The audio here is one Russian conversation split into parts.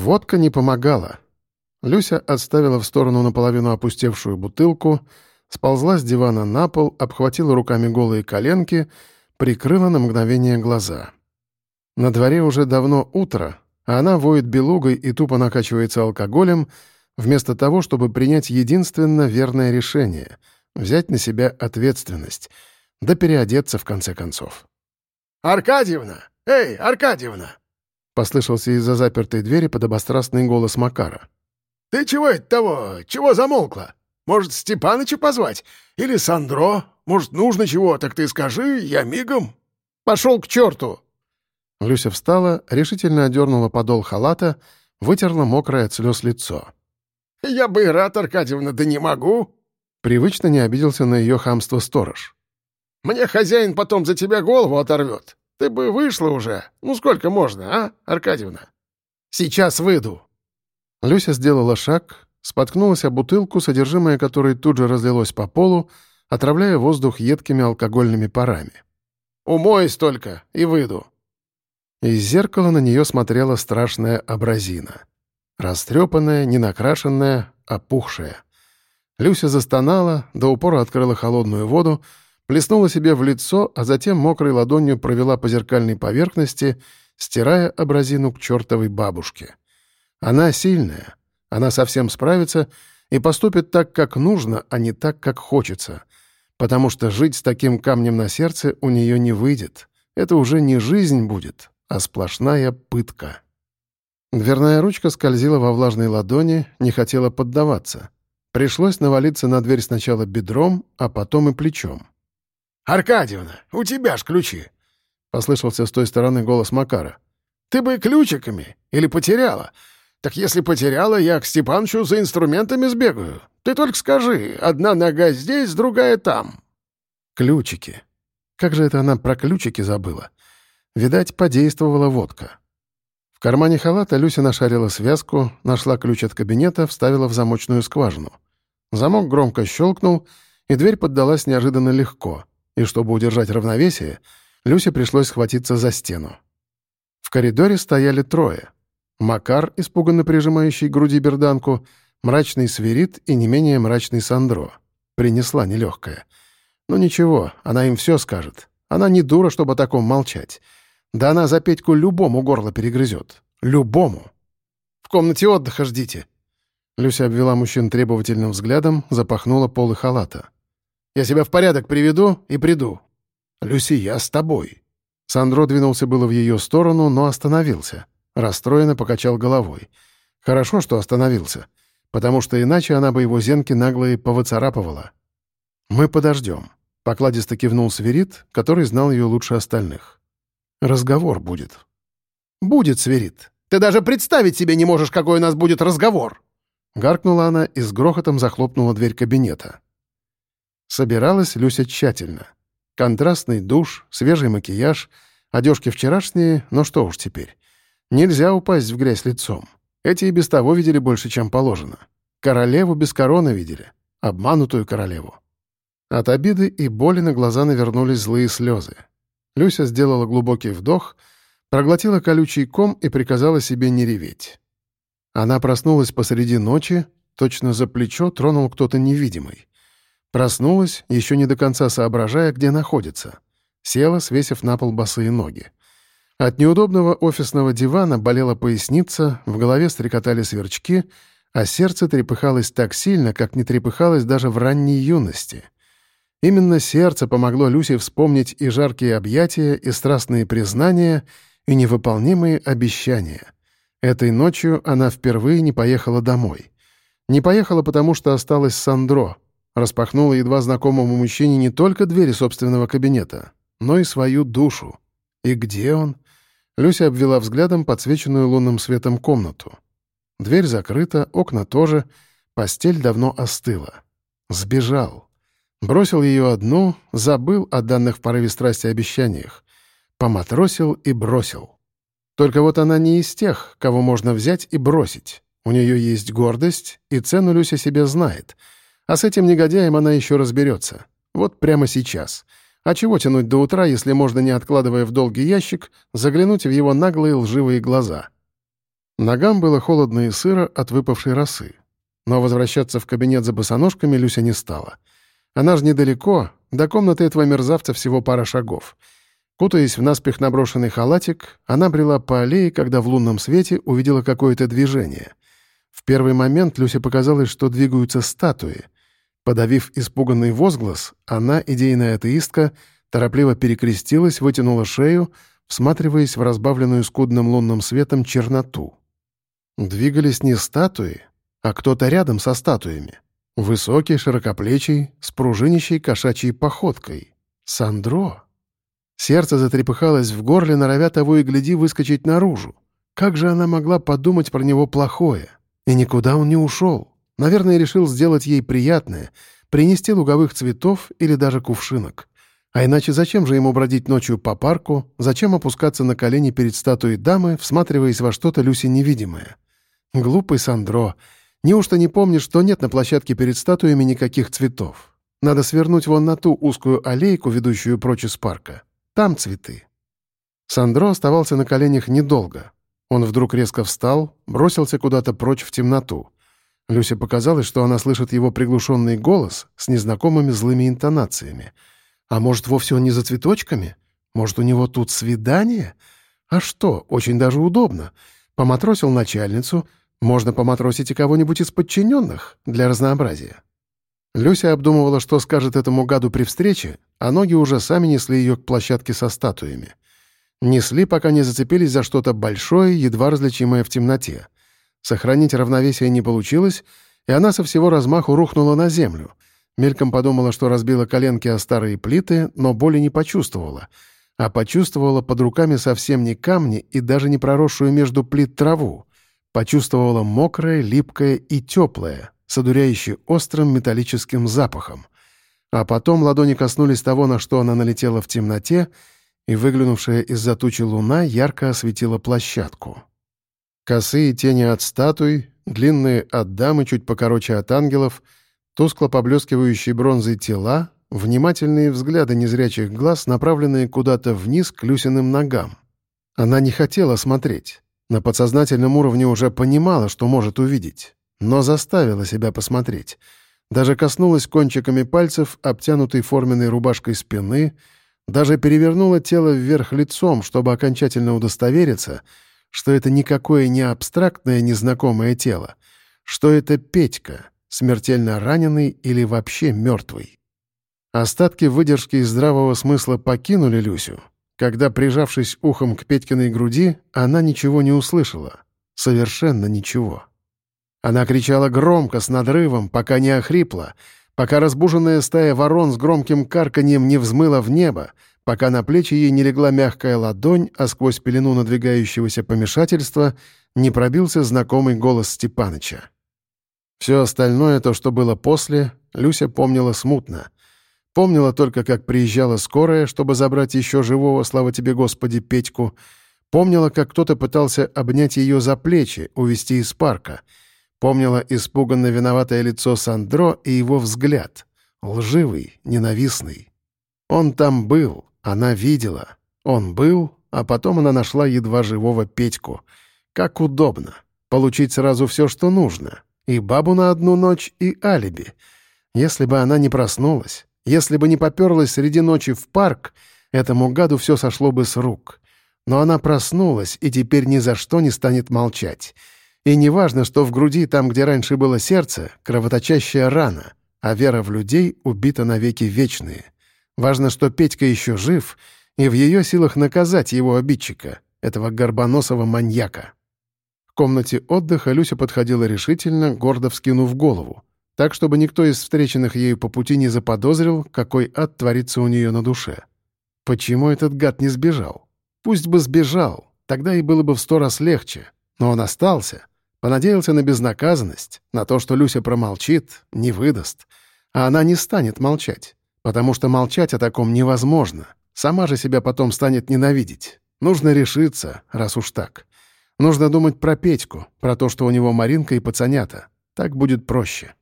Водка не помогала. Люся отставила в сторону наполовину опустевшую бутылку, сползла с дивана на пол, обхватила руками голые коленки, прикрыла на мгновение глаза. На дворе уже давно утро, а она воет белугой и тупо накачивается алкоголем, вместо того, чтобы принять единственно верное решение — взять на себя ответственность, да переодеться в конце концов. «Аркадьевна! Эй, Аркадьевна!» — послышался из-за запертой двери подобострастный голос Макара. «Ты чего это того? Чего замолкла? Может, Степаныча позвать? Или Сандро? Может, нужно чего? Так ты скажи, я мигом». «Пошел к черту!» Люся встала, решительно одернула подол халата, вытерла мокрое от слез лицо. «Я бы и рад, Аркадьевна, да не могу!» Привычно не обиделся на ее хамство сторож. «Мне хозяин потом за тебя голову оторвет. Ты бы вышла уже. Ну сколько можно, а, Аркадьевна? Сейчас выйду. Люся сделала шаг, споткнулась о бутылку, содержимое которой тут же разлилось по полу, отравляя воздух едкими алкогольными парами. «Умоюсь только и выйду». Из зеркала на нее смотрела страшная абразина. Растрепанная, ненакрашенная, опухшая. Люся застонала, до упора открыла холодную воду, плеснула себе в лицо, а затем мокрой ладонью провела по зеркальной поверхности, стирая абразину к чертовой бабушке. Она сильная, она совсем справится и поступит так, как нужно, а не так, как хочется, потому что жить с таким камнем на сердце у нее не выйдет. Это уже не жизнь будет, а сплошная пытка. Дверная ручка скользила во влажной ладони, не хотела поддаваться. Пришлось навалиться на дверь сначала бедром, а потом и плечом. «Аркадьевна, у тебя ж ключи!» — послышался с той стороны голос Макара. «Ты бы ключиками или потеряла? Так если потеряла, я к Степанчу за инструментами сбегаю. Ты только скажи, одна нога здесь, другая там». Ключики. Как же это она про ключики забыла? Видать, подействовала водка. В кармане халата Люся нашарила связку, нашла ключ от кабинета, вставила в замочную скважину. Замок громко щелкнул, и дверь поддалась неожиданно легко — и чтобы удержать равновесие, Люсе пришлось схватиться за стену. В коридоре стояли трое. Макар, испуганно прижимающий к груди берданку, мрачный свирит и не менее мрачный Сандро. Принесла нелегкая. Но ну ничего, она им все скажет. Она не дура, чтобы о таком молчать. Да она за Петьку любому горло перегрызет. Любому. «В комнате отдыха ждите». Люся обвела мужчин требовательным взглядом, запахнула полы халата. Я себя в порядок приведу и приду. Люси, я с тобой». Сандро двинулся было в ее сторону, но остановился. Расстроенно покачал головой. Хорошо, что остановился, потому что иначе она бы его зенки наглые повыцарапывала. «Мы подождем», — покладисто кивнул Сверид, который знал ее лучше остальных. «Разговор будет». «Будет, Сверид. Ты даже представить себе не можешь, какой у нас будет разговор!» Гаркнула она и с грохотом захлопнула дверь кабинета. Собиралась Люся тщательно. Контрастный душ, свежий макияж, одежки вчерашние, но что уж теперь. Нельзя упасть в грязь лицом. Эти и без того видели больше, чем положено. Королеву без короны видели. Обманутую королеву. От обиды и боли на глаза навернулись злые слезы. Люся сделала глубокий вдох, проглотила колючий ком и приказала себе не реветь. Она проснулась посреди ночи, точно за плечо тронул кто-то невидимый. Проснулась, еще не до конца соображая, где находится. Села, свесив на пол босые ноги. От неудобного офисного дивана болела поясница, в голове стрекотали сверчки, а сердце трепыхалось так сильно, как не трепыхалось даже в ранней юности. Именно сердце помогло Люсе вспомнить и жаркие объятия, и страстные признания, и невыполнимые обещания. Этой ночью она впервые не поехала домой. Не поехала, потому что осталась с Сандро — распахнула едва знакомому мужчине не только двери собственного кабинета, но и свою душу. И где он? Люся обвела взглядом подсвеченную лунным светом комнату. Дверь закрыта, окна тоже, постель давно остыла. Сбежал. Бросил ее одну, забыл о данных в порыве страсти обещаниях. Поматросил и бросил. Только вот она не из тех, кого можно взять и бросить. У нее есть гордость, и цену Люся себе знает — а с этим негодяем она еще разберется. Вот прямо сейчас. А чего тянуть до утра, если можно, не откладывая в долгий ящик, заглянуть в его наглые лживые глаза? Ногам было холодно и сыро от выпавшей росы. Но возвращаться в кабинет за босоножками Люся не стала. Она же недалеко, до комнаты этого мерзавца всего пара шагов. Кутаясь в наспех наброшенный халатик, она брела по аллее, когда в лунном свете увидела какое-то движение. В первый момент Люсе показалось, что двигаются статуи. Подавив испуганный возглас, она, идейная атеистка, торопливо перекрестилась, вытянула шею, всматриваясь в разбавленную скудным лунным светом черноту. Двигались не статуи, а кто-то рядом со статуями. Высокий, широкоплечий, с пружинищей кошачьей походкой. Сандро. Сердце затрепыхалось в горле, норовя того и гляди выскочить наружу. Как же она могла подумать про него плохое? И никуда он не ушел. Наверное, решил сделать ей приятное, принести луговых цветов или даже кувшинок. А иначе зачем же ему бродить ночью по парку, зачем опускаться на колени перед статуей дамы, всматриваясь во что-то Люси невидимое? Глупый Сандро. Неужто не помнишь, что нет на площадке перед статуями никаких цветов? Надо свернуть вон на ту узкую аллейку, ведущую прочь из парка. Там цветы. Сандро оставался на коленях недолго. Он вдруг резко встал, бросился куда-то прочь в темноту. Люсе показалось, что она слышит его приглушенный голос с незнакомыми злыми интонациями — а может, вовсе он не за цветочками? Может, у него тут свидание? А что, очень даже удобно. Поматросил начальницу, можно поматросить и кого-нибудь из подчиненных для разнообразия. Люся обдумывала, что скажет этому гаду при встрече, а ноги уже сами несли ее к площадке со статуями. Несли, пока не зацепились за что-то большое, едва различимое в темноте. Сохранить равновесие не получилось, и она со всего размаху рухнула на землю — Мельком подумала, что разбила коленки о старые плиты, но боли не почувствовала. А почувствовала под руками совсем не камни и даже не проросшую между плит траву. Почувствовала мокрое, липкое и теплое, с острым металлическим запахом. А потом ладони коснулись того, на что она налетела в темноте, и выглянувшая из-за тучи луна ярко осветила площадку. Косые тени от статуй, длинные от дамы, чуть покороче от ангелов — Тускло поблескивающие бронзой тела, внимательные взгляды незрячих глаз, направленные куда-то вниз к Люсиным ногам. Она не хотела смотреть. На подсознательном уровне уже понимала, что может увидеть, но заставила себя посмотреть. Даже коснулась кончиками пальцев обтянутой форменной рубашкой спины, даже перевернула тело вверх лицом, чтобы окончательно удостовериться, что это никакое не абстрактное незнакомое тело, что это Петька, смертельно раненый или вообще мертвый. Остатки выдержки и здравого смысла покинули Люсю, когда, прижавшись ухом к Петькиной груди, она ничего не услышала. Совершенно ничего. Она кричала громко, с надрывом, пока не охрипла, пока разбуженная стая ворон с громким карканьем не взмыла в небо, пока на плечи ей не легла мягкая ладонь, а сквозь пелену надвигающегося помешательства не пробился знакомый голос Степаныча. Все остальное, то, что было после, Люся помнила смутно. Помнила только, как приезжала скорая, чтобы забрать еще живого, слава тебе, Господи, Петьку. Помнила, как кто-то пытался обнять ее за плечи, увести из парка. Помнила испуганно виноватое лицо Сандро и его взгляд. Лживый, ненавистный. Он там был, она видела. Он был, а потом она нашла едва живого Петьку. Как удобно. Получить сразу все, что нужно. И бабу на одну ночь, и алиби. Если бы она не проснулась, если бы не поперлась среди ночи в парк, этому гаду все сошло бы с рук. Но она проснулась и теперь ни за что не станет молчать. И не важно, что в груди, там, где раньше было сердце, кровоточащая рана, а вера в людей убита навеки вечные. Важно, что Петька еще жив, и в ее силах наказать его обидчика, этого горбоносого маньяка комнате отдыха Люся подходила решительно, гордо вскинув голову, так, чтобы никто из встреченных ею по пути не заподозрил, какой ад творится у нее на душе. Почему этот гад не сбежал? Пусть бы сбежал, тогда и было бы в сто раз легче. Но он остался, понадеялся на безнаказанность, на то, что Люся промолчит, не выдаст. А она не станет молчать, потому что молчать о таком невозможно. Сама же себя потом станет ненавидеть. Нужно решиться, раз уж так. Нужно думать про Петьку, про то, что у него Маринка и пацанята. Так будет проще.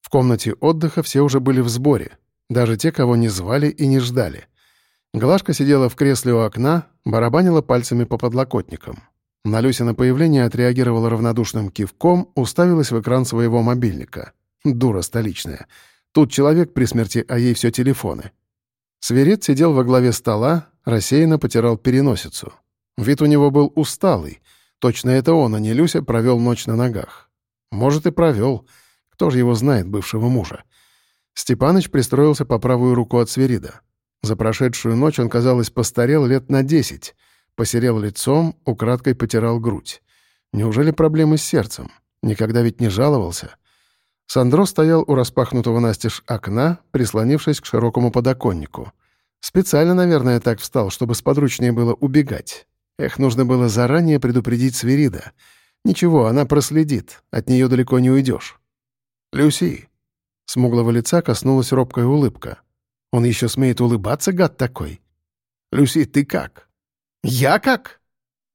В комнате отдыха все уже были в сборе. Даже те, кого не звали и не ждали. Глашка сидела в кресле у окна, барабанила пальцами по подлокотникам. На Люся появление отреагировала равнодушным кивком, уставилась в экран своего мобильника. Дура столичная. Тут человек при смерти, а ей все телефоны. Сверид сидел во главе стола, рассеянно потирал переносицу. Вид у него был усталый. Точно это он, а не Люся, провел ночь на ногах. Может, и провел. Кто же его знает, бывшего мужа? Степаныч пристроился по правую руку от Сверида. За прошедшую ночь он, казалось, постарел лет на десять. Посерел лицом, украдкой потирал грудь. Неужели проблемы с сердцем? Никогда ведь не жаловался. Сандро стоял у распахнутого настежь окна, прислонившись к широкому подоконнику. Специально, наверное, так встал, чтобы сподручнее было убегать. Эх, нужно было заранее предупредить Свирида. Ничего, она проследит, от нее далеко не уйдешь. «Люси!» Смуглого лица коснулась робкая улыбка. Он еще смеет улыбаться, гад такой. «Люси, ты как?» «Я как?»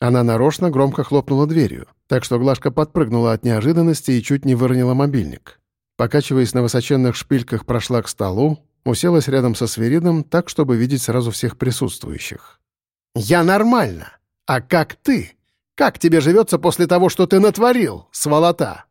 Она нарочно громко хлопнула дверью, так что Глашка подпрыгнула от неожиданности и чуть не выронила мобильник. Покачиваясь на высоченных шпильках, прошла к столу, уселась рядом со Сверидом так, чтобы видеть сразу всех присутствующих. «Я нормально. А как ты? Как тебе живется после того, что ты натворил, сволота?»